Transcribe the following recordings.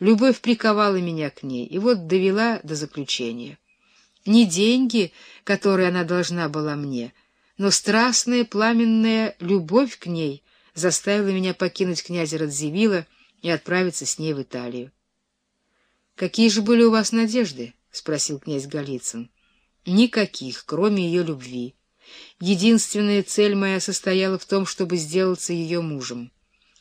Любовь приковала меня к ней, и вот довела до заключения. Не деньги, которые она должна была мне, но страстная пламенная любовь к ней заставила меня покинуть князя Радзивилла и отправиться с ней в Италию. — Какие же были у вас надежды? — спросил князь Голицын. — Никаких, кроме ее любви. Единственная цель моя состояла в том, чтобы сделаться ее мужем.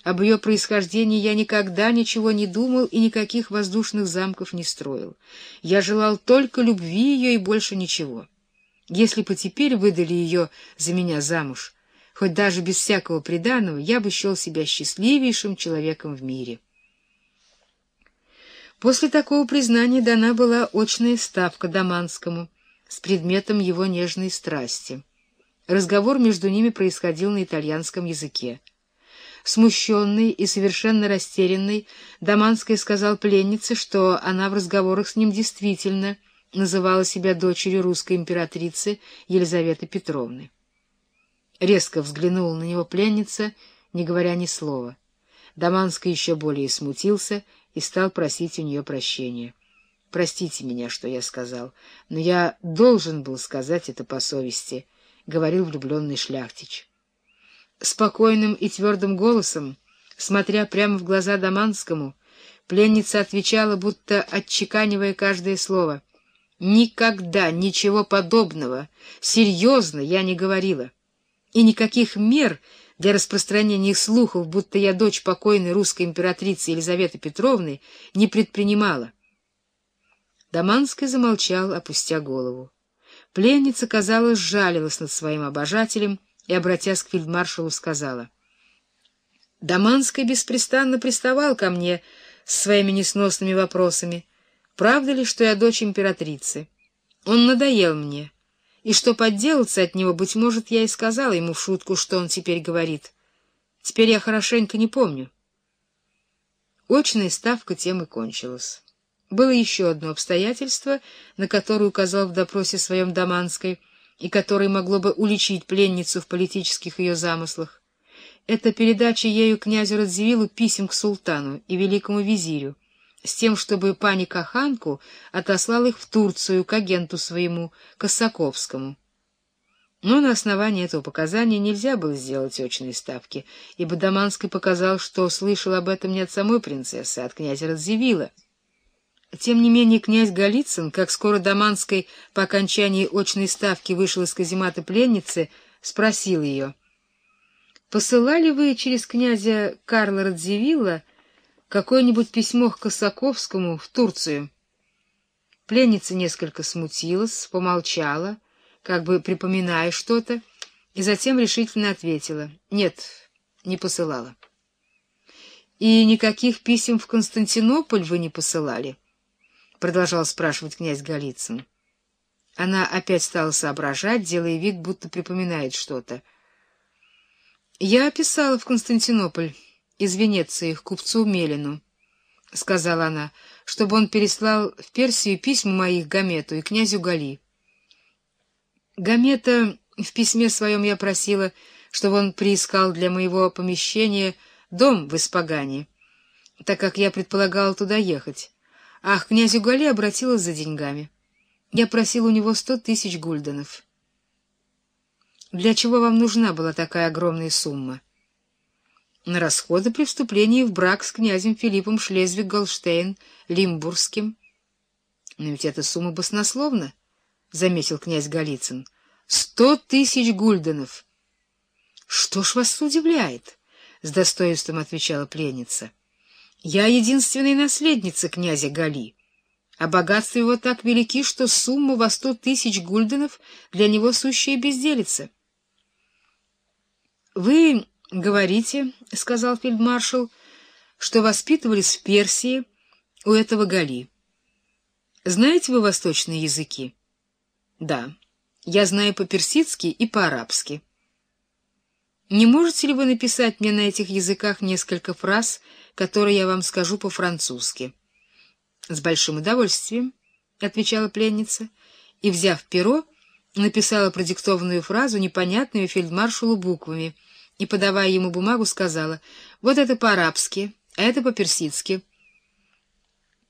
Об ее происхождении я никогда ничего не думал и никаких воздушных замков не строил. Я желал только любви ее и больше ничего. Если бы теперь выдали ее за меня замуж, хоть даже без всякого приданого, я бы счел себя счастливейшим человеком в мире. После такого признания дана была очная ставка Даманскому с предметом его нежной страсти. Разговор между ними происходил на итальянском языке. Смущенный и совершенно растерянный, Даманский сказал пленнице, что она в разговорах с ним действительно называла себя дочерью русской императрицы Елизаветы Петровны. Резко взглянула на него пленница, не говоря ни слова. Даманский еще более смутился и стал просить у нее прощения. «Простите меня, что я сказал, но я должен был сказать это по совести», — говорил влюбленный шляхтич. Спокойным и твердым голосом, смотря прямо в глаза Даманскому, пленница отвечала, будто отчеканивая каждое слово. «Никогда ничего подобного, серьезно я не говорила, и никаких мер для распространения слухов, будто я дочь покойной русской императрицы Елизаветы Петровны, не предпринимала». Даманский замолчал, опустя голову. Пленница, казалось, жалилась над своим обожателем, и, обратясь к фельдмаршалу, сказала. «Даманский беспрестанно приставал ко мне с своими несносными вопросами. Правда ли, что я дочь императрицы? Он надоел мне, и что подделаться от него, быть может, я и сказала ему в шутку, что он теперь говорит. Теперь я хорошенько не помню». Очная ставка тем и кончилась. Было еще одно обстоятельство, на которое указал в допросе своем Даманской — и которое могло бы уличить пленницу в политических ее замыслах. Это передача ею князю Радзивиллу писем к султану и великому визирю, с тем, чтобы пани Каханку отослал их в Турцию к агенту своему, Косаковскому. Но на основании этого показания нельзя было сделать очные ставки, ибо Даманский показал, что слышал об этом не от самой принцессы, а от князя Радзивилла. Тем не менее князь Голицын, как скоро Даманской по окончании очной ставки вышел из каземата пленницы, спросил ее, «Посылали вы через князя Карла Радзивилла какое-нибудь письмо к Косаковскому в Турцию?» Пленница несколько смутилась, помолчала, как бы припоминая что-то, и затем решительно ответила, «Нет, не посылала». «И никаких писем в Константинополь вы не посылали?» — продолжал спрашивать князь Голицын. Она опять стала соображать, делая вид, будто припоминает что-то. — Я описала в Константинополь из Венеции к купцу Мелину, — сказала она, — чтобы он переслал в Персию письма моих Гамету и князю Гали. Гамета в письме своем я просила, чтобы он приискал для моего помещения дом в Испагане, так как я предполагала туда ехать. Ах, князю Гали обратилась за деньгами. Я просил у него сто тысяч гульденов. Для чего вам нужна была такая огромная сумма? На расходы при вступлении в брак с князем Филиппом Шлезвиг-Голштейн, Лимбургским. Но ведь эта сумма баснословна, — заметил князь Голицын. Сто тысяч гульденов. Что ж вас удивляет? — с достоинством отвечала пленница. Я единственная наследница князя Гали, а богатства его так велики, что сумма во сто тысяч гульденов для него сущая безделица. — Вы говорите, — сказал фельдмаршал, — что воспитывались в Персии у этого Гали. Знаете вы восточные языки? — Да, я знаю по-персидски и по-арабски. Не можете ли вы написать мне на этих языках несколько фраз, которые я вам скажу по-французски. — С большим удовольствием, — отвечала пленница, и, взяв перо, написала продиктованную фразу, непонятную фельдмаршалу буквами, и, подавая ему бумагу, сказала, «Вот это по-арабски, а это по-персидски».